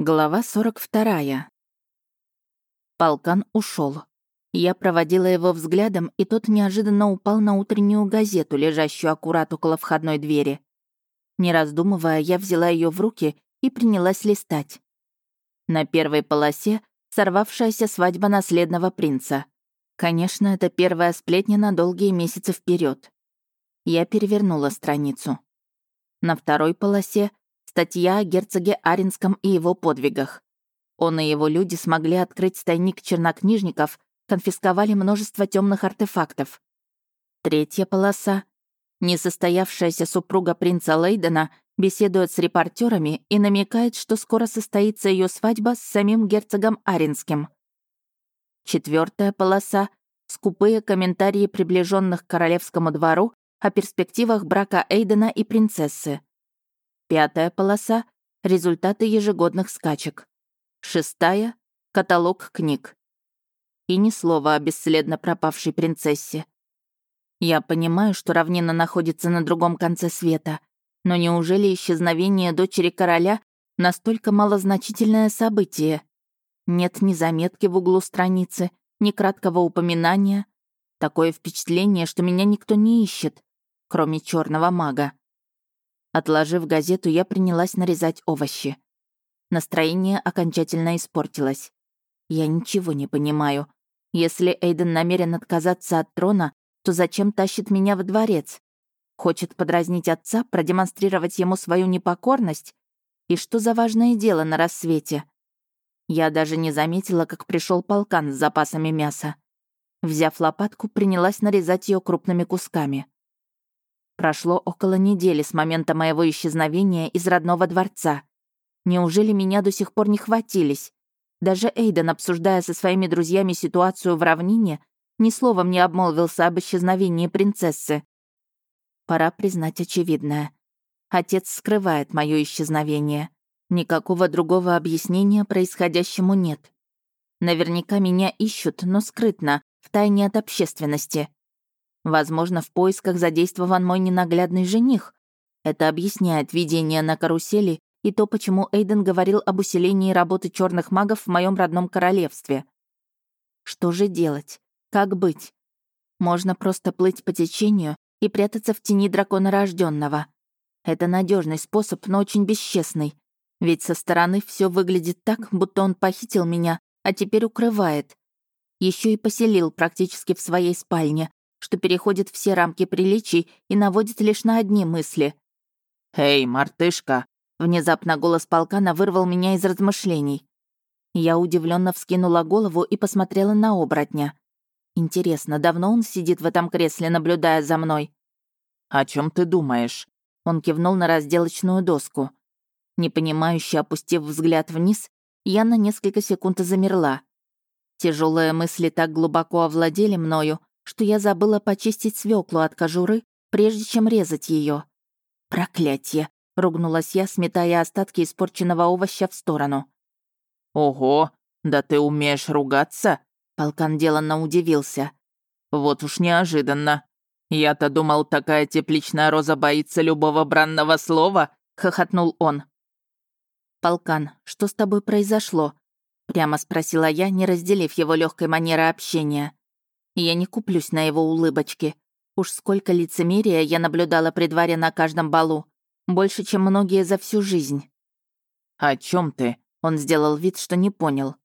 Глава 42. Полкан ушел. Я проводила его взглядом, и тот неожиданно упал на утреннюю газету, лежащую аккурат около входной двери. Не раздумывая, я взяла ее в руки и принялась листать. На первой полосе сорвавшаяся свадьба наследного принца. Конечно, это первая сплетня на долгие месяцы вперед. Я перевернула страницу. На второй полосе Статья о герцоге Аринском и его подвигах. Он и его люди смогли открыть тайник чернокнижников, конфисковали множество темных артефактов. Третья полоса. Несостоявшаяся супруга принца Лейдена беседует с репортерами и намекает, что скоро состоится ее свадьба с самим герцогом Аринским. Четвертая полоса. Скупые комментарии приближенных к королевскому двору о перспективах брака Эйдена и принцессы. Пятая полоса — результаты ежегодных скачек. Шестая — каталог книг. И ни слова о бесследно пропавшей принцессе. Я понимаю, что равнина находится на другом конце света, но неужели исчезновение дочери короля настолько малозначительное событие? Нет ни заметки в углу страницы, ни краткого упоминания. Такое впечатление, что меня никто не ищет, кроме черного мага. Отложив газету, я принялась нарезать овощи. Настроение окончательно испортилось. Я ничего не понимаю. Если Эйден намерен отказаться от трона, то зачем тащит меня в дворец? Хочет подразнить отца, продемонстрировать ему свою непокорность? И что за важное дело на рассвете? Я даже не заметила, как пришел полкан с запасами мяса. Взяв лопатку, принялась нарезать ее крупными кусками. Прошло около недели с момента моего исчезновения из родного дворца. Неужели меня до сих пор не хватились? Даже Эйден, обсуждая со своими друзьями ситуацию в равнине, ни словом не обмолвился об исчезновении принцессы. Пора признать очевидное. Отец скрывает мое исчезновение. Никакого другого объяснения происходящему нет. Наверняка меня ищут, но скрытно, втайне от общественности. Возможно, в поисках задействован мой ненаглядный жених. Это объясняет видение на карусели и то, почему Эйден говорил об усилении работы черных магов в моем родном королевстве. Что же делать? Как быть? Можно просто плыть по течению и прятаться в тени дракона рожденного. Это надежный способ, но очень бесчестный. Ведь со стороны все выглядит так, будто он похитил меня, а теперь укрывает. Еще и поселил практически в своей спальне, что переходит все рамки приличий и наводит лишь на одни мысли. «Эй, мартышка!» Внезапно голос полкана вырвал меня из размышлений. Я удивленно вскинула голову и посмотрела на оборотня. Интересно, давно он сидит в этом кресле, наблюдая за мной? «О чем ты думаешь?» Он кивнул на разделочную доску. Непонимающе опустив взгляд вниз, я на несколько секунд замерла. Тяжелые мысли так глубоко овладели мною, что я забыла почистить свеклу от кожуры, прежде чем резать ее. «Проклятье!» — ругнулась я, сметая остатки испорченного овоща в сторону. «Ого, да ты умеешь ругаться?» — полкан деланно удивился. «Вот уж неожиданно. Я-то думал, такая тепличная роза боится любого бранного слова», — хохотнул он. «Полкан, что с тобой произошло?» — прямо спросила я, не разделив его легкой манеры общения. Я не куплюсь на его улыбочки. Уж сколько лицемерия я наблюдала при дворе на каждом балу. Больше, чем многие за всю жизнь. «О чем ты?» Он сделал вид, что не понял.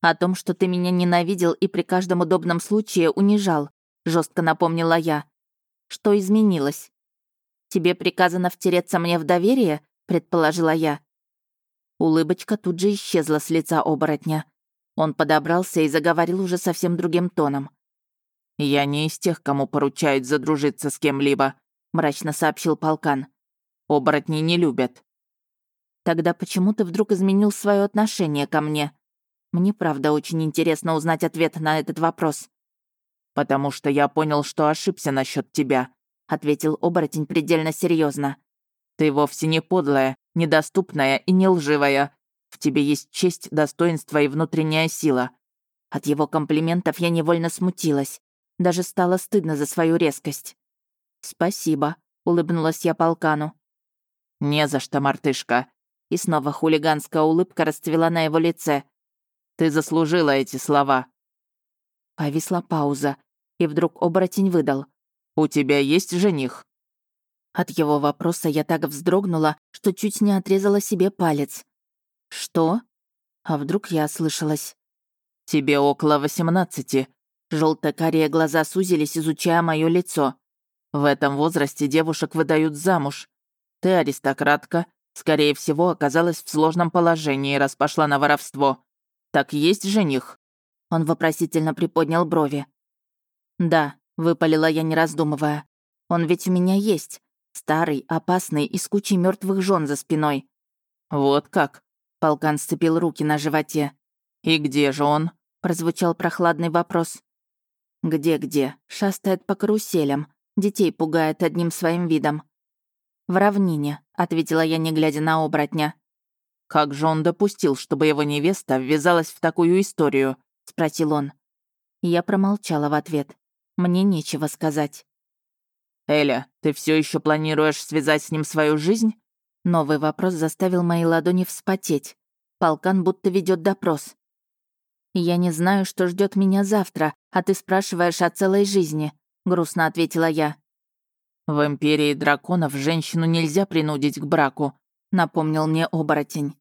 «О том, что ты меня ненавидел и при каждом удобном случае унижал», жестко напомнила я. «Что изменилось?» «Тебе приказано втереться мне в доверие?» предположила я. Улыбочка тут же исчезла с лица оборотня. Он подобрался и заговорил уже совсем другим тоном. «Я не из тех, кому поручают задружиться с кем-либо», — мрачно сообщил полкан. «Оборотни не любят». «Тогда почему ты вдруг изменил свое отношение ко мне? Мне, правда, очень интересно узнать ответ на этот вопрос». «Потому что я понял, что ошибся насчет тебя», — ответил оборотень предельно серьезно. «Ты вовсе не подлая, недоступная и не лживая. В тебе есть честь, достоинство и внутренняя сила». От его комплиментов я невольно смутилась. Даже стало стыдно за свою резкость. «Спасибо», — улыбнулась я полкану. «Не за что, мартышка. и снова хулиганская улыбка расцвела на его лице. «Ты заслужила эти слова». Повисла пауза, и вдруг оборотень выдал. «У тебя есть жених?» От его вопроса я так вздрогнула, что чуть не отрезала себе палец. «Что?» А вдруг я ослышалась? «Тебе около восемнадцати». Желто-карие глаза сузились, изучая мое лицо. «В этом возрасте девушек выдают замуж. Ты аристократка, скорее всего, оказалась в сложном положении, раз пошла на воровство. Так есть жених?» Он вопросительно приподнял брови. «Да», — выпалила я, не раздумывая. «Он ведь у меня есть. Старый, опасный и с кучей мертвых жен за спиной». «Вот как?» — полкан сцепил руки на животе. «И где же он?» — прозвучал прохладный вопрос. «Где-где? Шастает по каруселям. Детей пугает одним своим видом». «В равнине», — ответила я, не глядя на оборотня. «Как же он допустил, чтобы его невеста ввязалась в такую историю?» — спросил он. Я промолчала в ответ. Мне нечего сказать. «Эля, ты все еще планируешь связать с ним свою жизнь?» Новый вопрос заставил мои ладони вспотеть. Полкан будто ведет допрос. «Я не знаю, что ждет меня завтра, а ты спрашиваешь о целой жизни», — грустно ответила я. «В Империи драконов женщину нельзя принудить к браку», — напомнил мне оборотень.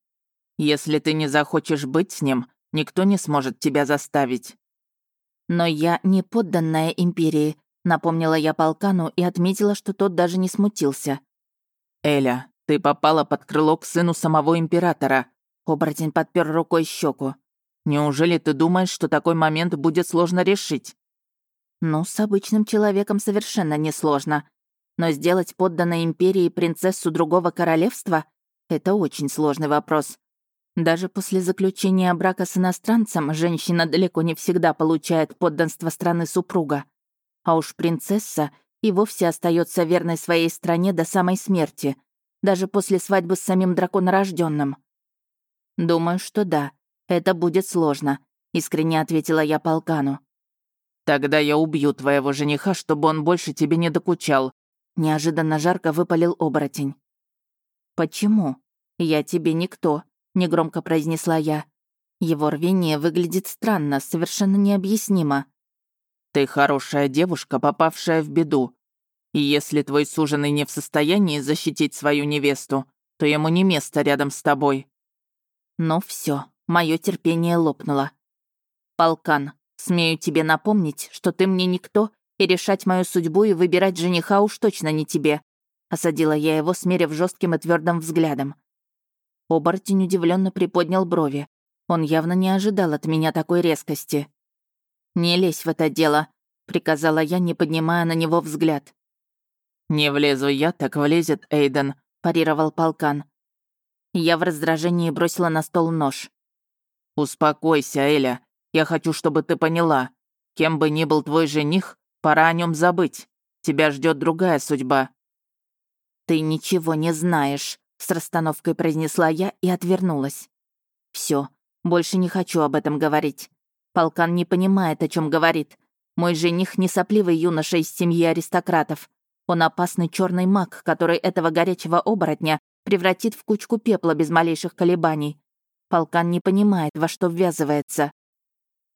«Если ты не захочешь быть с ним, никто не сможет тебя заставить». «Но я не подданная Империи», — напомнила я полкану и отметила, что тот даже не смутился. «Эля, ты попала под крыло к сыну самого Императора», — оборотень подпер рукой щеку. Неужели ты думаешь, что такой момент будет сложно решить? Ну, с обычным человеком совершенно несложно. Но сделать подданной империи принцессу другого королевства — это очень сложный вопрос. Даже после заключения брака с иностранцем женщина далеко не всегда получает подданство страны супруга. А уж принцесса и вовсе остается верной своей стране до самой смерти, даже после свадьбы с самим драконорожденным. Думаю, что да. «Это будет сложно», — искренне ответила я полкану. «Тогда я убью твоего жениха, чтобы он больше тебе не докучал», — неожиданно жарко выпалил оборотень. «Почему? Я тебе никто», — негромко произнесла я. Его рвение выглядит странно, совершенно необъяснимо. «Ты хорошая девушка, попавшая в беду. И если твой суженый не в состоянии защитить свою невесту, то ему не место рядом с тобой». Ну все, Мое терпение лопнуло. «Полкан, смею тебе напомнить, что ты мне никто, и решать мою судьбу и выбирать жениха уж точно не тебе», осадила я его, смерив жестким и твердым взглядом. Оборотень удивленно приподнял брови. Он явно не ожидал от меня такой резкости. «Не лезь в это дело», — приказала я, не поднимая на него взгляд. «Не влезу я, так влезет Эйден», — парировал полкан. Я в раздражении бросила на стол нож. «Успокойся, Эля. Я хочу, чтобы ты поняла. Кем бы ни был твой жених, пора о нем забыть. Тебя ждет другая судьба». «Ты ничего не знаешь», — с расстановкой произнесла я и отвернулась. Все, больше не хочу об этом говорить. Полкан не понимает, о чем говорит. Мой жених не сопливый юноша из семьи аристократов. Он опасный черный маг, который этого горячего оборотня превратит в кучку пепла без малейших колебаний. Полкан не понимает, во что ввязывается.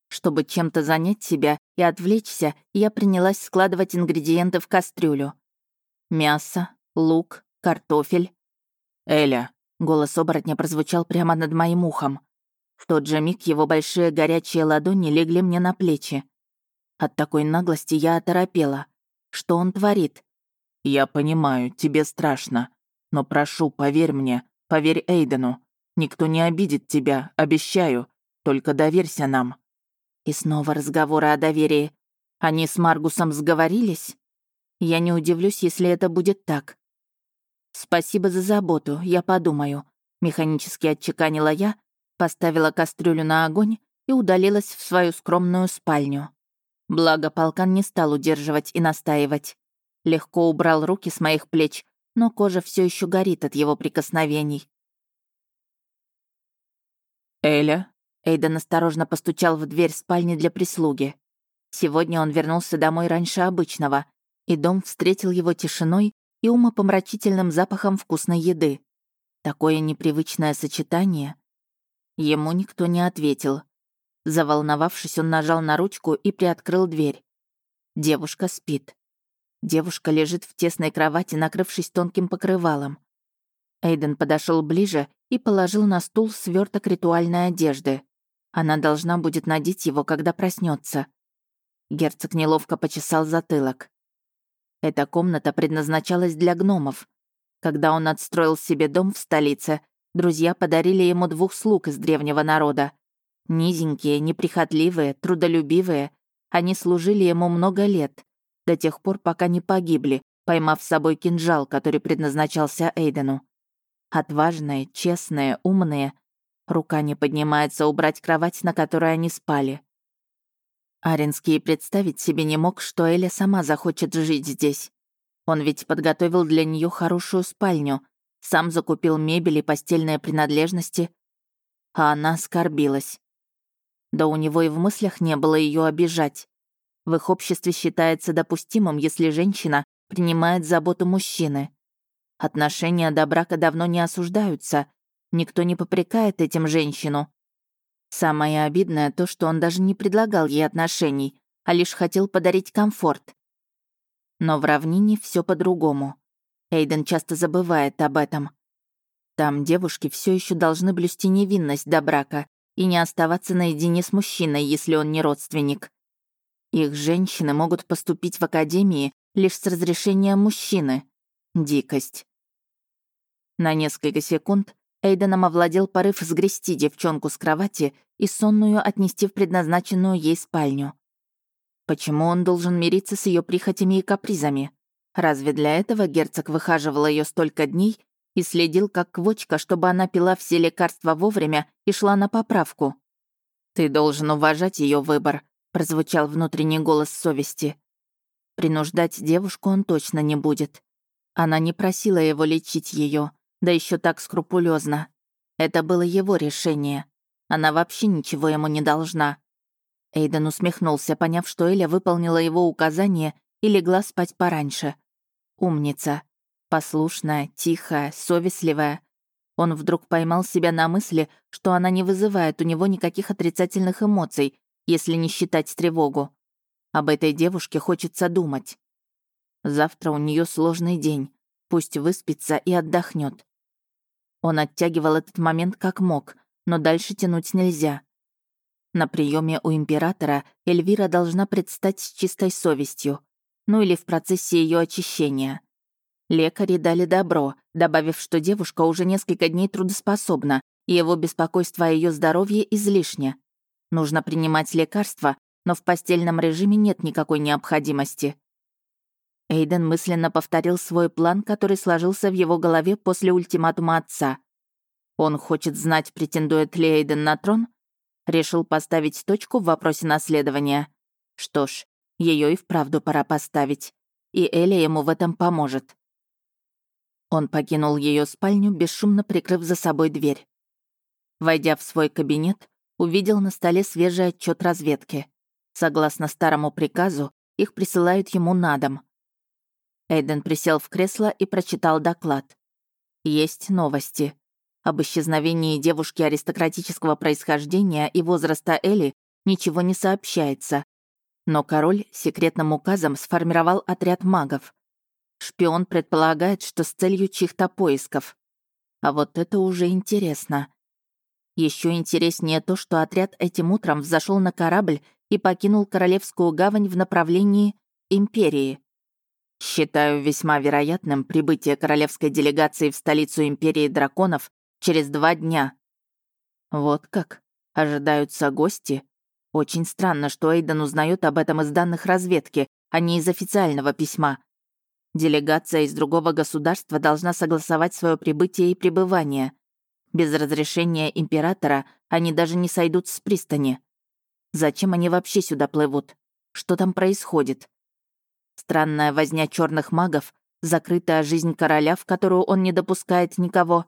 Чтобы чем-то занять себя и отвлечься, я принялась складывать ингредиенты в кастрюлю. Мясо, лук, картофель. «Эля», — голос оборотня прозвучал прямо над моим ухом. В тот же миг его большие горячие ладони легли мне на плечи. От такой наглости я оторопела. Что он творит? «Я понимаю, тебе страшно. Но прошу, поверь мне, поверь Эйдену. Никто не обидит тебя, обещаю. Только доверься нам». И снова разговоры о доверии. Они с Маргусом сговорились? Я не удивлюсь, если это будет так. «Спасибо за заботу, я подумаю», — механически отчеканила я, поставила кастрюлю на огонь и удалилась в свою скромную спальню. Благо, полкан не стал удерживать и настаивать. Легко убрал руки с моих плеч, но кожа все еще горит от его прикосновений. «Эля?» Эйден осторожно постучал в дверь спальни для прислуги. Сегодня он вернулся домой раньше обычного, и дом встретил его тишиной и умопомрачительным запахом вкусной еды. Такое непривычное сочетание. Ему никто не ответил. Заволновавшись, он нажал на ручку и приоткрыл дверь. Девушка спит. Девушка лежит в тесной кровати, накрывшись тонким покрывалом. Эйден подошел ближе и положил на стул сверток ритуальной одежды. Она должна будет надеть его, когда проснется. Герцог неловко почесал затылок. Эта комната предназначалась для гномов. Когда он отстроил себе дом в столице, друзья подарили ему двух слуг из древнего народа. Низенькие, неприхотливые, трудолюбивые, они служили ему много лет, до тех пор, пока не погибли, поймав с собой кинжал, который предназначался Эйдену. Отважные, честные, умные. Рука не поднимается убрать кровать, на которой они спали. Аренский представить себе не мог, что Эля сама захочет жить здесь. Он ведь подготовил для нее хорошую спальню, сам закупил мебель и постельные принадлежности, а она скорбилась. Да у него и в мыслях не было ее обижать. В их обществе считается допустимым, если женщина принимает заботу мужчины. Отношения до брака давно не осуждаются. Никто не попрекает этим женщину. Самое обидное то, что он даже не предлагал ей отношений, а лишь хотел подарить комфорт. Но в равнине все по-другому. Эйден часто забывает об этом. Там девушки все еще должны блюсти невинность до брака и не оставаться наедине с мужчиной, если он не родственник. Их женщины могут поступить в академии лишь с разрешения мужчины. Дикость. На несколько секунд Эйденом овладел порыв сгрести девчонку с кровати и сонную отнести в предназначенную ей спальню. Почему он должен мириться с ее прихотями и капризами? Разве для этого герцог выхаживал ее столько дней и следил как квочка, чтобы она пила все лекарства вовремя и шла на поправку? «Ты должен уважать ее выбор», прозвучал внутренний голос совести. Принуждать девушку он точно не будет. Она не просила его лечить ее, да еще так скрупулезно. Это было его решение. Она вообще ничего ему не должна. Эйден усмехнулся, поняв, что Эля выполнила его указание и легла спать пораньше. Умница. Послушная, тихая, совестливая. Он вдруг поймал себя на мысли, что она не вызывает у него никаких отрицательных эмоций, если не считать тревогу. Об этой девушке хочется думать. Завтра у нее сложный день. Пусть выспится и отдохнет. Он оттягивал этот момент как мог, но дальше тянуть нельзя. На приеме у императора Эльвира должна предстать с чистой совестью, ну или в процессе ее очищения. Лекари дали добро, добавив, что девушка уже несколько дней трудоспособна, и его беспокойство о ее здоровье излишне. Нужно принимать лекарства, но в постельном режиме нет никакой необходимости. Эйден мысленно повторил свой план, который сложился в его голове после ультиматума отца. Он хочет знать, претендует ли Эйден на трон? Решил поставить точку в вопросе наследования. Что ж, ее и вправду пора поставить. И Эля ему в этом поможет. Он покинул ее спальню, бесшумно прикрыв за собой дверь. Войдя в свой кабинет, увидел на столе свежий отчет разведки. Согласно старому приказу, их присылают ему на дом. Эйден присел в кресло и прочитал доклад. Есть новости. Об исчезновении девушки аристократического происхождения и возраста Элли ничего не сообщается. Но король секретным указом сформировал отряд магов. Шпион предполагает, что с целью чьих-то поисков. А вот это уже интересно. Еще интереснее то, что отряд этим утром взошел на корабль и покинул Королевскую гавань в направлении Империи. Считаю весьма вероятным прибытие королевской делегации в столицу Империи драконов через два дня. Вот как. Ожидаются гости. Очень странно, что Эйден узнает об этом из данных разведки, а не из официального письма. Делегация из другого государства должна согласовать свое прибытие и пребывание. Без разрешения императора они даже не сойдут с пристани. Зачем они вообще сюда плывут? Что там происходит? Странная возня черных магов, закрытая жизнь короля, в которую он не допускает никого.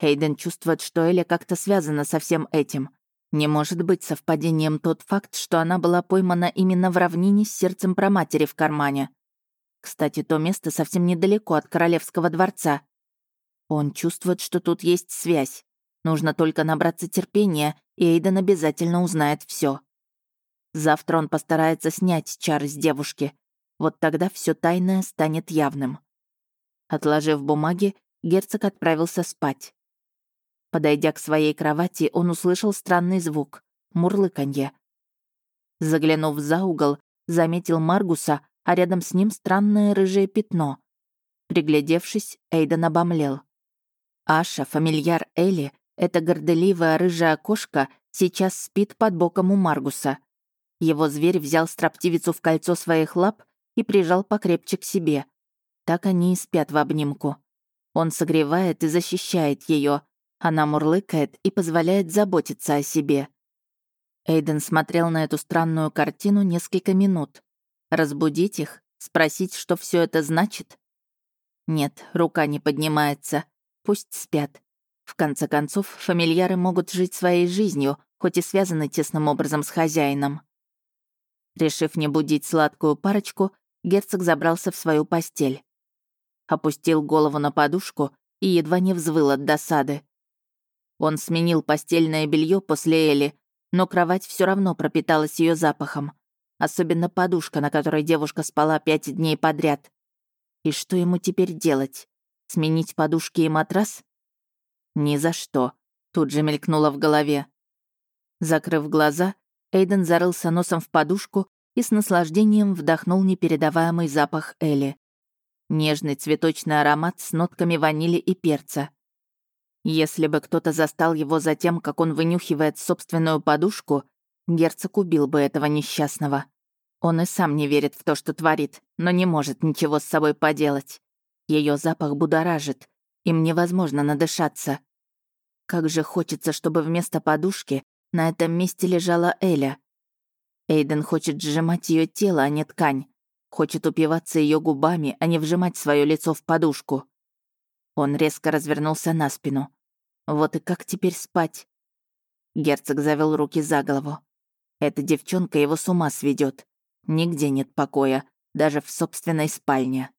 Хейден чувствует, что Эля как-то связана со всем этим. Не может быть совпадением тот факт, что она была поймана именно в равнине с сердцем проматери в кармане. Кстати, то место совсем недалеко от королевского дворца. Он чувствует, что тут есть связь. Нужно только набраться терпения, и Эйден обязательно узнает все. Завтра он постарается снять чар с девушки. Вот тогда все тайное станет явным. Отложив бумаги, герцог отправился спать. Подойдя к своей кровати, он услышал странный звук — мурлыканье. Заглянув за угол, заметил Маргуса, а рядом с ним странное рыжее пятно. Приглядевшись, Эйден обомлел. Аша, фамильяр Элли, эта горделивая рыжая кошка, сейчас спит под боком у Маргуса. Его зверь взял строптивицу в кольцо своих лап и прижал покрепче к себе. Так они и спят в обнимку. Он согревает и защищает ее. Она мурлыкает и позволяет заботиться о себе. Эйден смотрел на эту странную картину несколько минут. Разбудить их? Спросить, что все это значит? Нет, рука не поднимается. Пусть спят. В конце концов, фамильяры могут жить своей жизнью, хоть и связаны тесным образом с хозяином. Решив не будить сладкую парочку, герцог забрался в свою постель. Опустил голову на подушку и едва не взвыл от досады. Он сменил постельное белье после Эли, но кровать все равно пропиталась ее запахом. Особенно подушка, на которой девушка спала пять дней подряд. И что ему теперь делать? Сменить подушки и матрас? Ни за что. Тут же мелькнуло в голове. Закрыв глаза, Эйден зарылся носом в подушку и с наслаждением вдохнул непередаваемый запах Эли. Нежный цветочный аромат с нотками ванили и перца. Если бы кто-то застал его за тем, как он вынюхивает собственную подушку, герцог убил бы этого несчастного. Он и сам не верит в то, что творит, но не может ничего с собой поделать. Ее запах будоражит, им невозможно надышаться. Как же хочется, чтобы вместо подушки на этом месте лежала Эля. Эйден хочет сжимать ее тело, а не ткань. Хочет упиваться ее губами, а не вжимать свое лицо в подушку. Он резко развернулся на спину. Вот и как теперь спать? Герцог завел руки за голову. Эта девчонка его с ума сведет. Нигде нет покоя, даже в собственной спальне.